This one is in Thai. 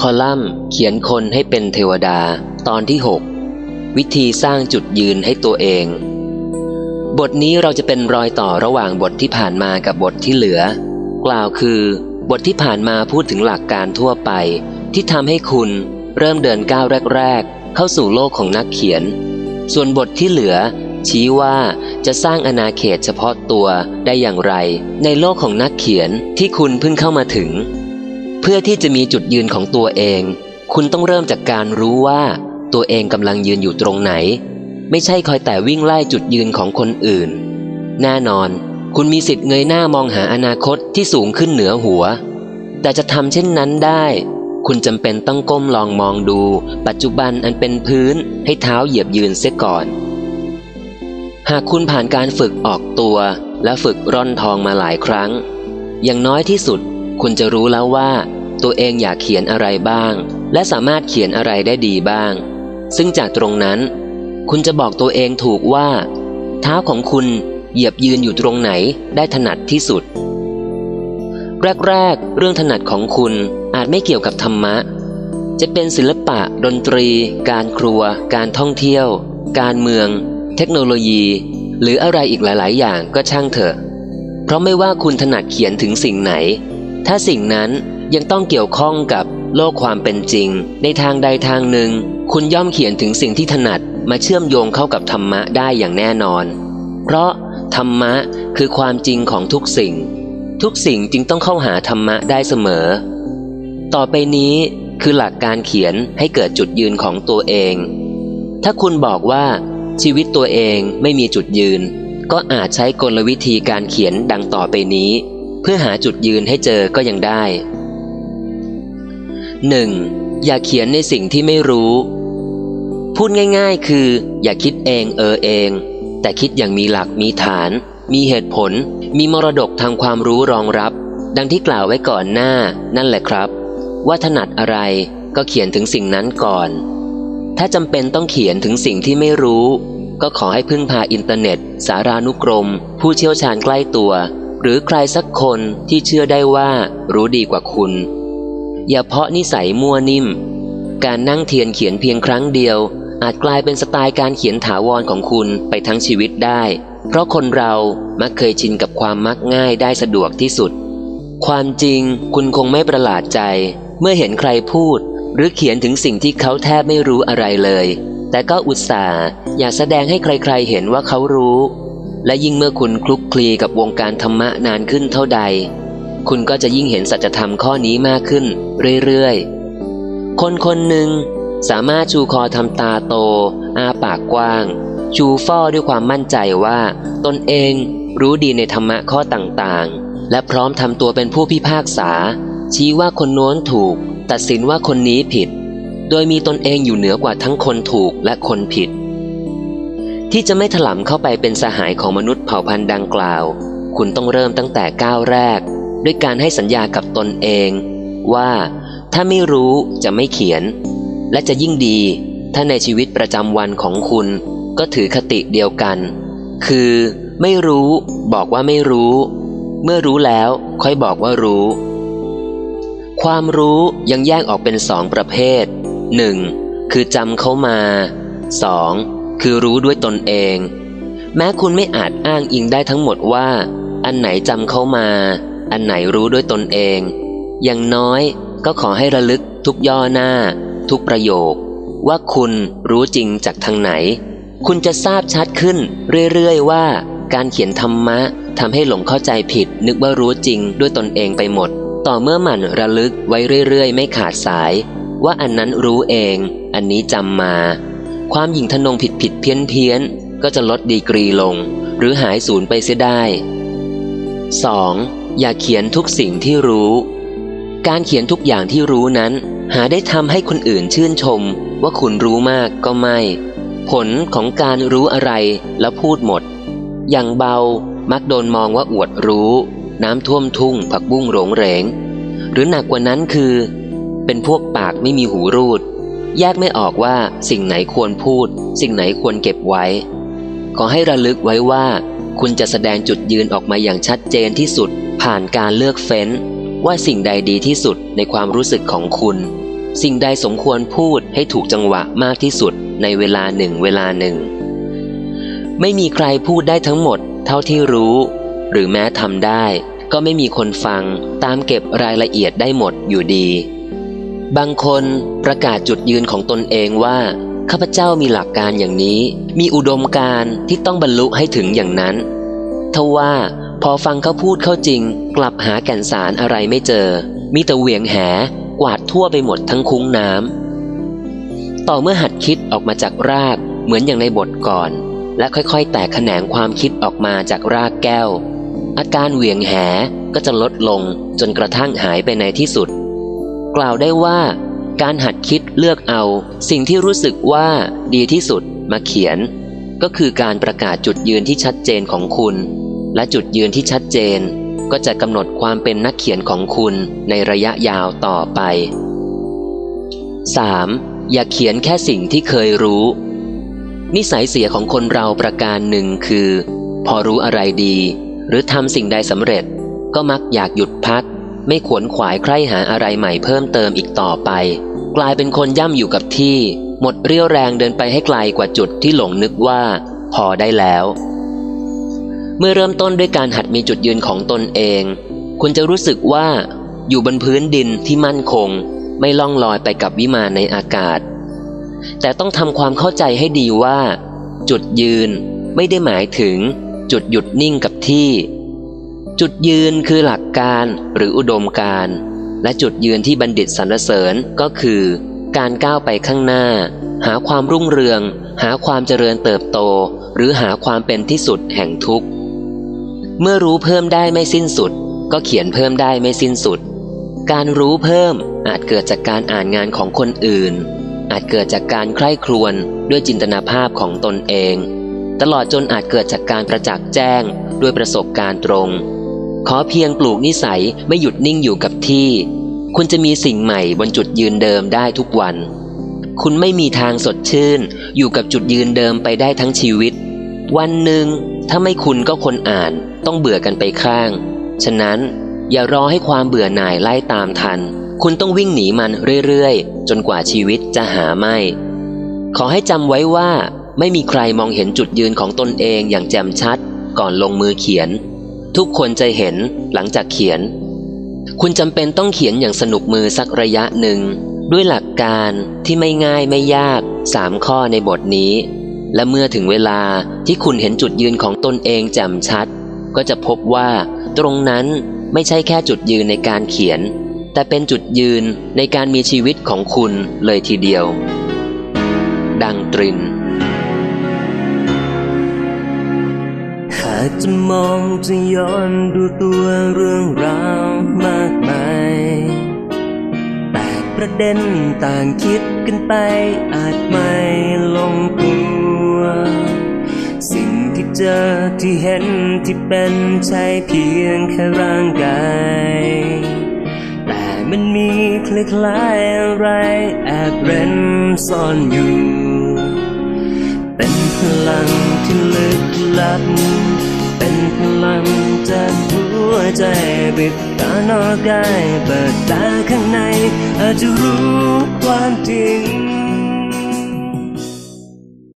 คอลัมน์เขียนคนให้เป็นเทวดา ตอนที่ 6 วิธีสร้างจุดยืนให้ตัวเอง บทนี้เราจะเป็นรอยต่อระหว่างบทที่ผ่านมากับบทที่เหลือ กล่าวคือบทที่ผ่านมาพูดถึงหลักการทั่วไป ที่ทำให้คุณเริ่มเดินก้าวแรก ๆ เข้าสู่โลกของนักเขียน ส่วนบทที่เหลือ ชี้ว่าจะสร้างอาณาเขตเฉพาะตัวได้อย่างไร ในโลกของนักเขียนที่คุณเพิ่งเข้ามาถึง เพื่อที่จะมีจุดยืนของตัวเอง คุณต้องเริ่มจากการรู้ว่าตัวเองกำลังยืนอยู่ตรงไหน ไม่ใช่คอยแต่วิ่งไล่จุดยืนของคนอื่น แน่นอน คุณมีสิทธิ์เงยหน้ามองหาอนาคตที่สูงขึ้นเหนือหัว แต่จะทำเช่นนั้นได้ คุณจำเป็นต้องก้มลองมองดู ปัจจุบันอันเป็นพื้นให้เท้าเหยียบยืนเสียก่อน หากคุณผ่านการฝึกออกตัวและฝึกร่อนทองมาหลายครั้ง อย่างน้อยที่สุด คุณจะรู้แล้วว่า ตัวเองอยากเขียนอะไรบ้าง และสามารถเขียนอะไรได้ดีบ้าง ซึ่งจากตรงนั้น คุณจะบอกตัวเองถูกว่า เท้าของคุณเหยียบยืนอยู่ตรงไหนได้ถนัดที่สุด แรกๆ เรื่องถนัดของคุณอาจไม่เกี่ยวกับธรรมะ จะเป็นศิลปะ ดนตรี การครัว การท่องเที่ยว การเมือง เทคโนโลยี หรืออะไรอีกหลาย ๆ อย่างก็ช่างเถอะ เพราะไม่ว่าคุณถนัดเขียนถึงสิ่งไหน ถ้าสิ่งนั้นยังต้องเกี่ยวข้องกับโลกความเป็นจริง ในทางใดทางหนึ่ง คุณย่อมเขียนถึงสิ่งที่ถนัดมาเชื่อมโยงเข้ากับธรรมะได้อย่างแน่นอน เพราะธรรมะคือความจริงของทุกสิ่ง ทุกสิ่งจึงต้องเข้าหาธรรมะได้เสมอ ต่อไปนี้คือหลักการเขียนให้เกิดจุดยืนของตัวเอง ถ้าคุณบอกว่าชีวิตตัวเองไม่มีจุดยืน ก็อาจใช้กลวิธีการเขียนดังต่อไปนี้ พื่อหาจุดยืนให้เจอก็ยังได้ 1. อย่าเขียนในสิ่งที่ไม่รู้ พูดง่ายๆ คือ อย่าคิดเองเออเอง แต่คิดอย่างมีหลักมีฐาน มีเหตุผล มีมรดกทางความรู้รองรับ ดังที่กล่าวไว้ก่อนหน้า นั่นแหละครับ ว่าถนัดอะไรก็เขียนถึงสิ่งนั้นก่อน ถ้าจำเป็นต้องเขียนถึงสิ่งที่ไม่รู้ ก็ขอให้พึ่งพาอินเทอร์เน็ต สารานุกรม ผู้เชี่ยวชาญใกล้ตัว หรือใครสักคนที่เชื่อได้ว่ารู้ดีกว่าคุณ อย่าเพาะนิสัยมั่วนิ่ม การนั่งเทียนเขียนเพียงครั้งเดียว อาจกลายเป็นสไตล์การเขียนถาวรของคุณไปทั้งชีวิตได้ เพราะคนเรามักเคยชินกับความมักง่ายได้สะดวกที่สุด ความจริงคุณคงไม่ประหลาดใจ เมื่อเห็นใครพูด หรือเขียนถึงสิ่งที่เขาแทบไม่รู้อะไรเลย แต่ก็อุตส่าห์อยากแสดงให้ใครๆเห็นว่าเขารู้ และยิ่งเมื่อคุณคลุกคลีกับวงการธรรมะนานขึ้นเท่าใด คุณก็จะยิ่งเห็นสัจธรรมข้อนี้มากขึ้นเรื่อยๆ คนคนหนึ่งสามารถชูคอทำตาโต อาปากกว้าง ชูฟ่อด้วยความมั่นใจว่า ตนเองรู้ดีในธรรมะข้อต่างๆ และพร้อมทำตัวเป็นผู้พิพากษา ชี้ว่าคนโน้นถูก ตัดสินว่าคนนี้ผิด โดยมีตนเองอยู่เหนือกว่าทั้งคนถูกและคนผิด ที่จะไม่ถลำเข้าไปเป็นสหายของมนุษย์เผ่าพันธุ์ดังกล่าว คุณต้องเริ่มตั้งแต่ก้าวแรก ด้วยการให้สัญญากับตนเอง ว่าถ้าไม่รู้จะไม่เขียน และจะยิ่งดี ถ้าในชีวิตประจำวันของคุณก็ถือคติเดียวกัน คือ ไม่รู้บอกว่าไม่รู้ เมื่อรู้แล้วค่อยบอกว่ารู้ ความรู้ยังแยกออกเป็นสองประเภท 1. คือจำเข้ามา 2. คือรู้ด้วยตนเอง แม้คุณไม่อาจอ้างอิงได้ทั้งหมดว่า อันไหนจำเข้ามา อันไหนรู้ด้วยตนเอง อย่างน้อยก็ขอให้ระลึกทุกย่อหน้า ทุกประโยค ว่าคุณรู้จริงจากทางไหน คุณจะทราบชัดขึ้นเรื่อยๆว่า การเขียนธรรมะทำให้หลงเข้าใจผิด นึกว่ารู้จริงด้วยตนเองไปหมด ต่อเมื่อหมั่นระลึกไว้เรื่อยๆ ไม่ขาดสาย ว่าอันนั้นรู้เอง อันนี้จำมา ความหยิ่งทนงผิดผิดเพี้ยนเพี้ยนก็จะลดดีกรีลง หรือหายสูญไปเสียได้ 2. อย่าเขียนทุกสิ่งที่รู้ การเขียนทุกอย่างที่รู้นั้น หาได้ทำให้คนอื่นชื่นชม ว่าคุณรู้มากก็ไม่ ผลของการรู้อะไรแล้วพูดหมด อย่างเบามักโดนมองว่าอวดรู้ น้ำท่วมทุ่ง ผักบุ้งโรงเหรง หรือหนักกว่านั้นคือ เป็นพวกปากไม่มีหูรูด แยกไม่ออกว่าสิ่งไหนควรพูด สิ่งไหนควรเก็บไว้ ขอให้ระลึกไว้ว่า คุณจะแสดงจุดยืนออกมาอย่างชัดเจนที่สุด ผ่านการเลือกเฟ้น ว่าสิ่งใดดีที่สุดในความรู้สึกของคุณ สิ่งใดสมควรพูดให้ถูกจังหวะมากที่สุดในเวลาหนึ่งเวลาหนึ่ง ไม่มีใครพูดได้ทั้งหมด เท่าที่รู้ หรือแม้ทำได้ ก็ไม่มีคนฟังตามเก็บรายละเอียดได้หมดอยู่ดี บางคนประกาศจุดยืนของตนเองว่า ข้าพเจ้ามีหลักการอย่างนี้ มีอุดมการที่ต้องบรรลุให้ถึงอย่างนั้นทว่าพอฟังเขาพูดเข้าจริง กลับหาแก่นสารอะไรไม่เจอ มีแต่เหวียงแหกวาดทั่วไปหมดทั้งคุ้งน้ำต่อเมื่อหัดคิดออกมาจากรากเหมือนอย่างในบทก่อน และค่อยๆ แตกแขนงความคิดออกมาจากรากแก้ว อาการเหวียงแหก็จะลดลงจนกระทั่งหายไปในที่สุด กล่าวได้ว่า การหัดคิดเลือกเอา สิ่งที่รู้สึกว่าดีที่สุดมาเขียน ก็คือการประกาศจุดยืนที่ชัดเจนของคุณ และจุดยืนที่ชัดเจน ก็จะกำหนดความเป็นนักเขียนของคุณในระยะยาวต่อไป 3. อย่าเขียนแค่สิ่งที่เคยรู้ นิสัยเสียของคนเราประการหนึ่งคือ พอรู้อะไรดี หรือทำสิ่งใดสำเร็จ ก็มักอยากหยุดพัก ไม่ขวนขวายใคร่หาอะไรใหม่เพิ่มเติมอีกต่อไป กลายเป็นคนย่ำอยู่กับที่ หมดเรี่ยวแรงเดินไปให้ไกลกว่าจุดที่หลงนึกว่า พอได้แล้ว เมื่อเริ่มต้นด้วยการหัดมีจุดยืนของตนเอง คุณจะรู้สึกว่า อยู่บนพื้นดินที่มั่นคง ไม่ล่องลอยไปกับวิมานในอากาศ แต่ต้องทำความเข้าใจให้ดีว่า จุดยืนไม่ได้หมายถึง จุดหยุดนิ่งกับที่ จุดยืนคือหลักการหรืออุดมการ และจุดยืนที่บัณฑิตสรรเสริญก็คือ การก้าวไปข้างหน้า หาความรุ่งเรือง หาความเจริญเติบโต หรือหาความเป็นที่สุดแห่งทุกข์เมื่อรู้เพิ่มได้ไม่สิ้นสุด ก็เขียนเพิ่มได้ไม่สิ้นสุด การรู้เพิ่มอาจเกิดจากการอ่านงานของคนอื่น อาจเกิดจากการใคร่ครวญด้วยจินตนาภาพของตนเอง ตลอดจนอาจเกิดจากการประจักษ์แจ้งด้วยประสบการณ์ตรง ขอเพียงปลูกนิสัยไม่หยุดนิ่งอยู่กับที่ คุณจะมีสิ่งใหม่บนจุดยืนเดิมได้ทุกวัน คุณไม่มีทางสดชื่น อยู่กับจุดยืนเดิมไปได้ทั้งชีวิต วันหนึ่ง ถ้าไม่คุณก็คนอ่านต้องเบื่อกันไปข้าง ฉะนั้นอย่ารอให้ความเบื่อหน่ายไล่ตามทัน คุณต้องวิ่งหนีมันเรื่อยๆ จนกว่าชีวิตจะหาไม่ ขอให้จำไว้ว่า ไม่มีใครมองเห็นจุดยืนของตนเองอย่างแจ่มชัด ก่อนลงมือเขียน ทุกคนจะเห็นหลังจากเขียน คุณจำเป็นต้องเขียนอย่างสนุกมือสักระยะหนึ่ง ด้วยหลักการที่ไม่ง่ายไม่ยากสามข้อในบทนี้ และเมื่อถึงเวลาที่คุณเห็นจุดยืนของตนเองแจ่มชัด ก็จะพบว่าตรงนั้นไม่ใช่แค่จุดยืนในการเขียน แต่เป็นจุดยืนในการมีชีวิตของคุณเลยทีเดียว ดังตรินากจะมองจะย้อนดูตัวเรื่องราวมากมายแต่ประเด็นต่างคิดกันไปอาจไม่ลงตัวสิ่งที่เจอที่เห็นที่เป็นใช่เพียงแค่ร่างกายแต่มันมีคล้ายๆอะไรแอบเร้นซ่อนอยู่เป็นพลังที่ลึกลับ เป็นพลังจากหัวใจปิดตานอกกายเปิดตาข้างในอาจจะรู้ความจริง